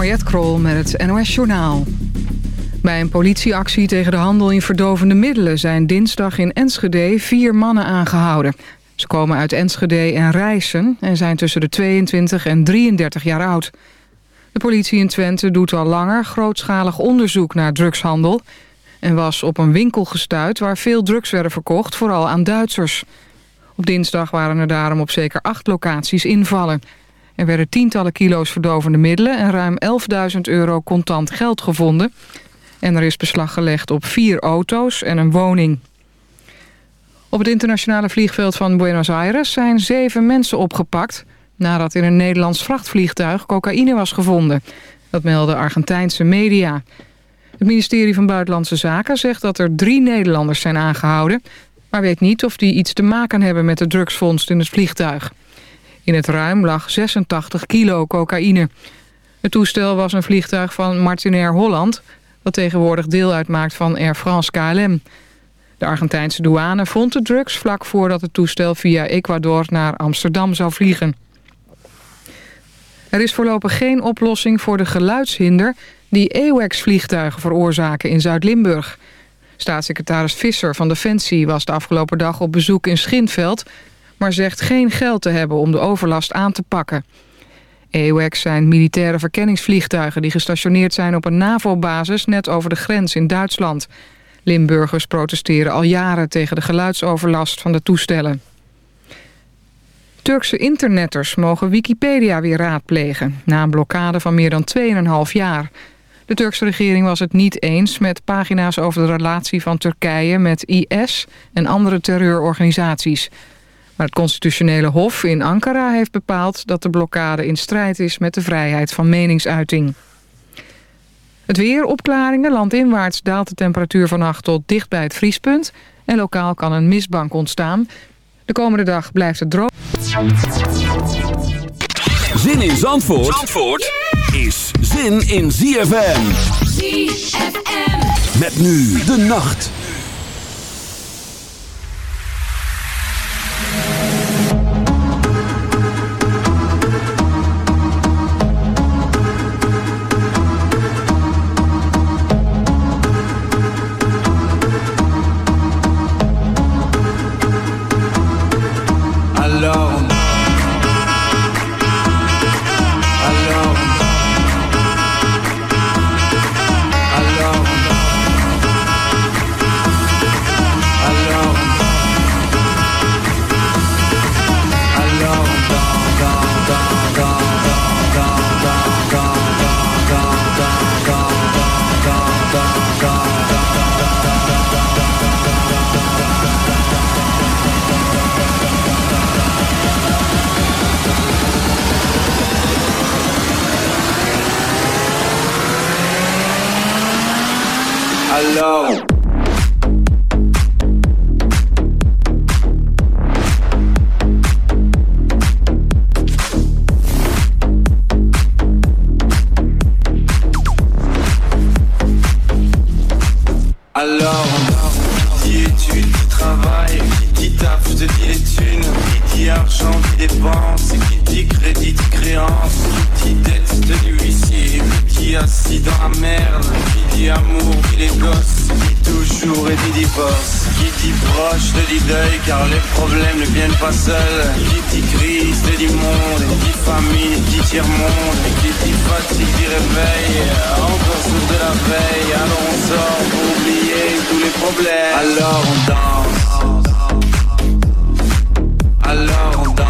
Mariette Krol met het NOS Journaal. Bij een politieactie tegen de handel in verdovende middelen... zijn dinsdag in Enschede vier mannen aangehouden. Ze komen uit Enschede en Rijssen... en zijn tussen de 22 en 33 jaar oud. De politie in Twente doet al langer grootschalig onderzoek naar drugshandel... en was op een winkel gestuurd waar veel drugs werden verkocht... vooral aan Duitsers. Op dinsdag waren er daarom op zeker acht locaties invallen... Er werden tientallen kilo's verdovende middelen en ruim 11.000 euro contant geld gevonden. En er is beslag gelegd op vier auto's en een woning. Op het internationale vliegveld van Buenos Aires zijn zeven mensen opgepakt... nadat in een Nederlands vrachtvliegtuig cocaïne was gevonden. Dat melden Argentijnse media. Het ministerie van Buitenlandse Zaken zegt dat er drie Nederlanders zijn aangehouden... maar weet niet of die iets te maken hebben met de drugsvondst in het vliegtuig. In het ruim lag 86 kilo cocaïne. Het toestel was een vliegtuig van Martinair Holland... dat tegenwoordig deel uitmaakt van Air France KLM. De Argentijnse douane vond de drugs vlak voordat het toestel via Ecuador naar Amsterdam zou vliegen. Er is voorlopig geen oplossing voor de geluidshinder die AWACS-vliegtuigen veroorzaken in Zuid-Limburg. Staatssecretaris Visser van Defensie was de afgelopen dag op bezoek in Schinveld maar zegt geen geld te hebben om de overlast aan te pakken. EUX zijn militaire verkenningsvliegtuigen die gestationeerd zijn op een NAVO-basis net over de grens in Duitsland. Limburgers protesteren al jaren tegen de geluidsoverlast van de toestellen. Turkse internetters mogen Wikipedia weer raadplegen... na een blokkade van meer dan 2,5 jaar. De Turkse regering was het niet eens met pagina's over de relatie van Turkije... met IS en andere terreurorganisaties. Maar het constitutionele hof in Ankara heeft bepaald... dat de blokkade in strijd is met de vrijheid van meningsuiting. Het weer, opklaringen, landinwaarts daalt de temperatuur vannacht tot dicht bij het vriespunt... en lokaal kan een mistbank ontstaan. De komende dag blijft het droog. Zin in Zandvoort, Zandvoort is zin in ZFM. ZFM. Met nu de nacht. Qui de l'huissier, qui assis dans la merde. Qui dit amour, qui les gosses, qui toujours et qui dit divorce. Qui dit proche, te dit deuil, car les problèmes ne viennent pas seuls. Qui dit crise, te dit monde, qui famine, qui tire monde Qui dit fatigue, dit réveil, encore sourd de la veille. Alors on sort pour oublier tous les problèmes. Alors on danse. Alors on danse.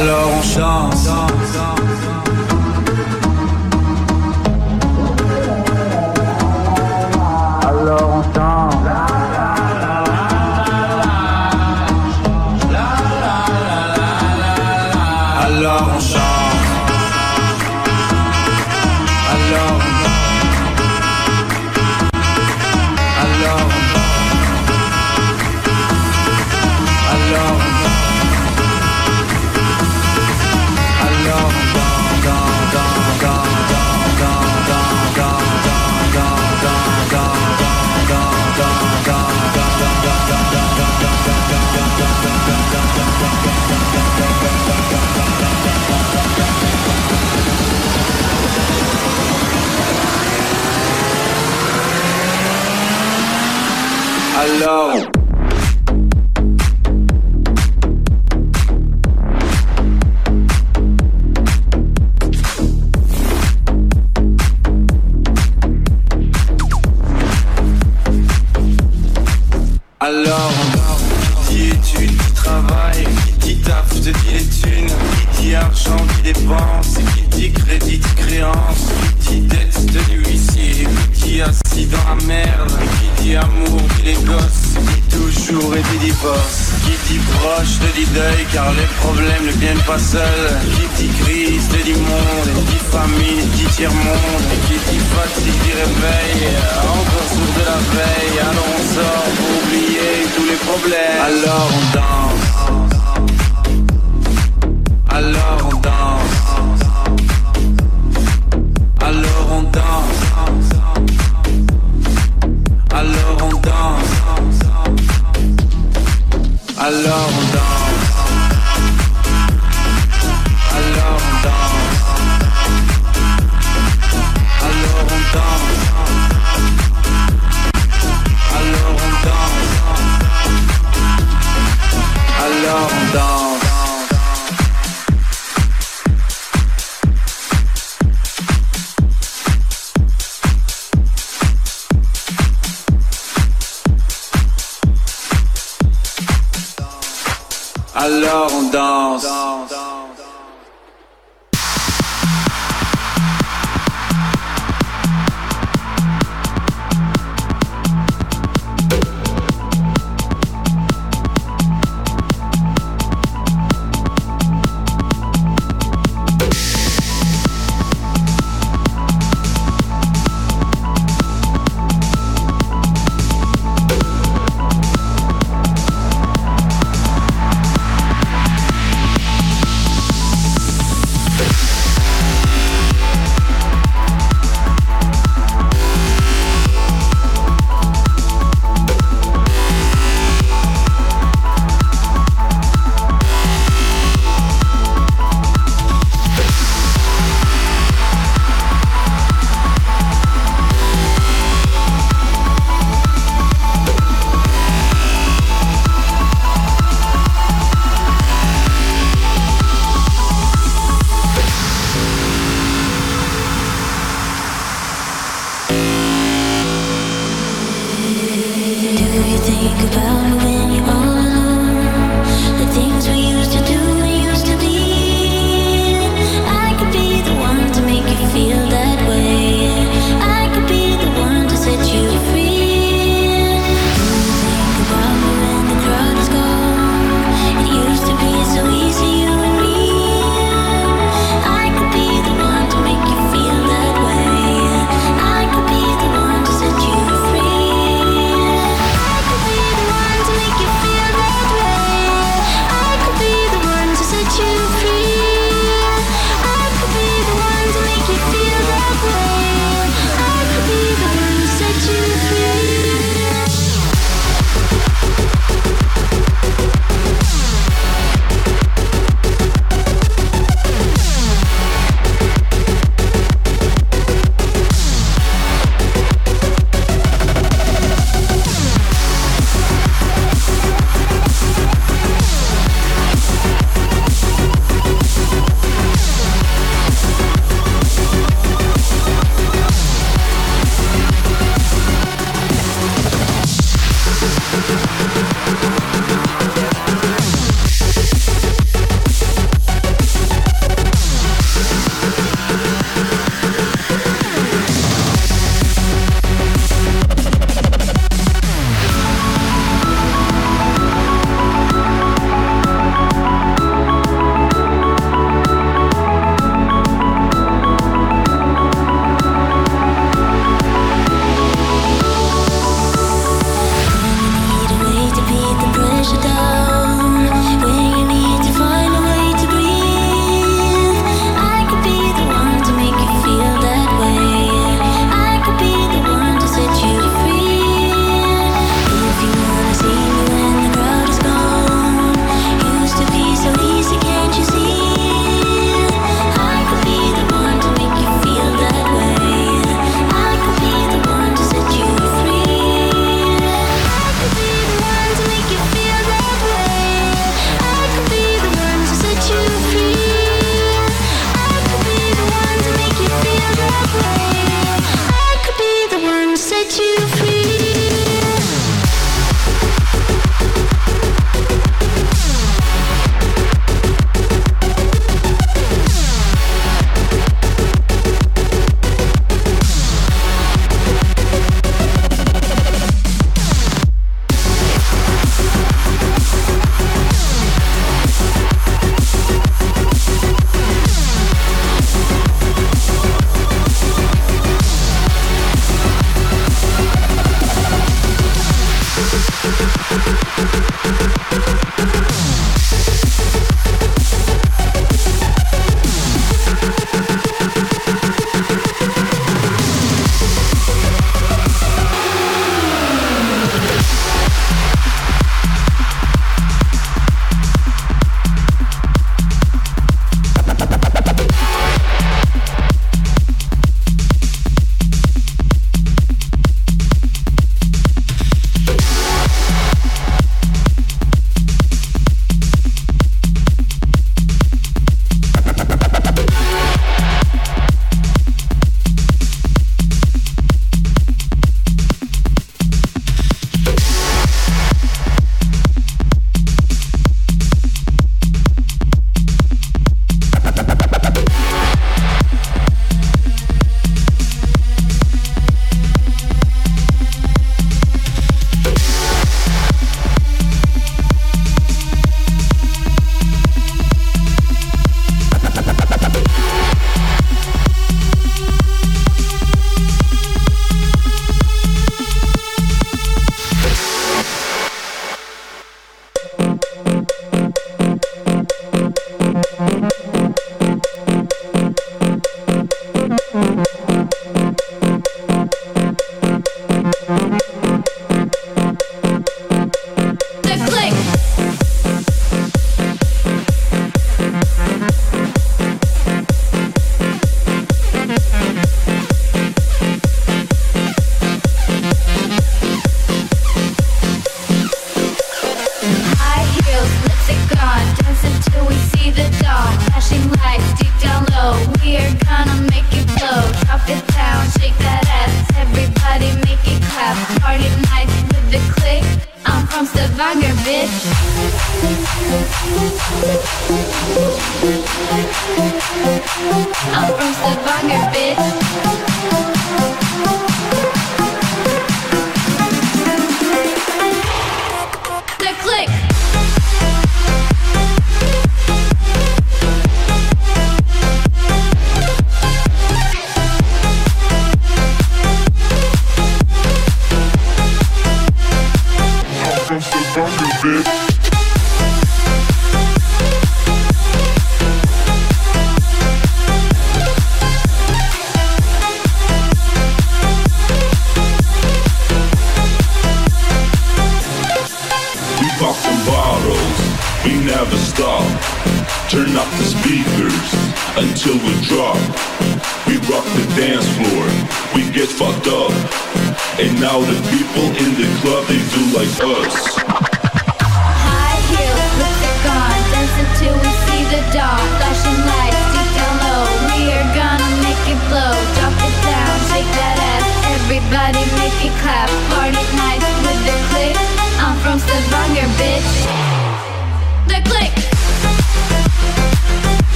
alors on chante. alone. pas seul. Qui dit crise, te dit monde. Qui famine, qui tiers-monde qui dit fatigue, qui réveille. Encore sourd de la veille. Alors on sort pour oublier tous les problèmes. Alors on danse. Alors on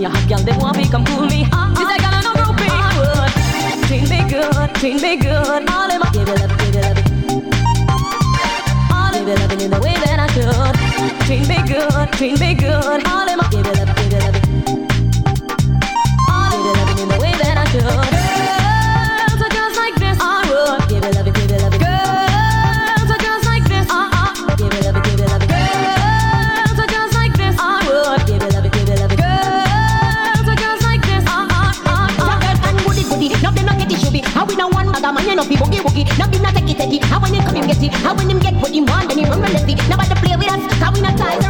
She a hot girl, they want me, come cool me. Uh, uh, this a girl I know groupie. Uh, uh, treat me good, treat me good. All in my give it up, give it up. All in it up, in the way that I could. Treat me good, treat me good. All in my give it up, give it up. All in it up, in the way that I could. get it. How when him come, him get it. How when him get what he want, then he run relentlessly. Nobody play with us, cause we not guys.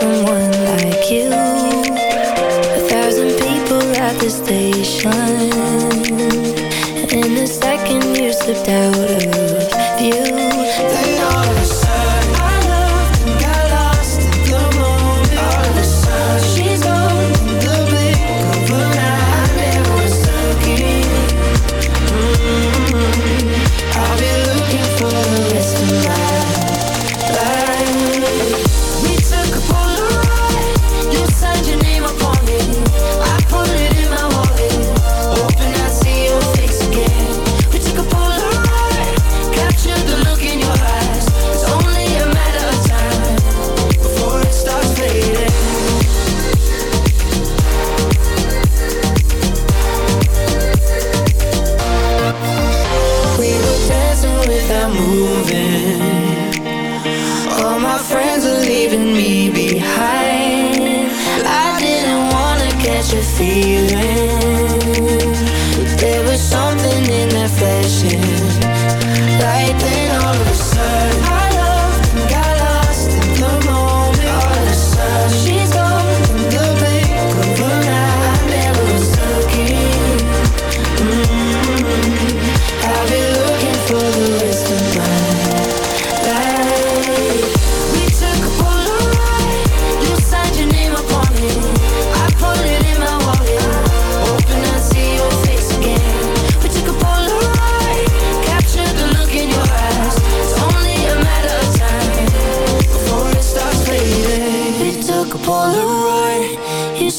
someone like you. A thousand people at the station. In a second you slipped out of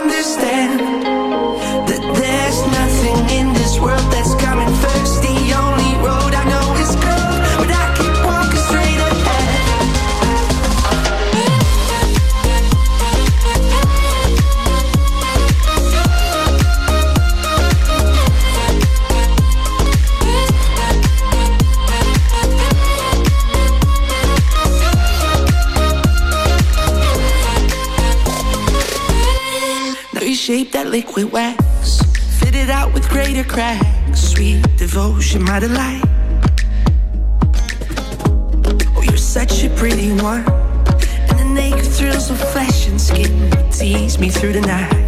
understand. she might have lied. Oh, you're such a pretty one. And the naked thrills of flesh and skin tease me through the night.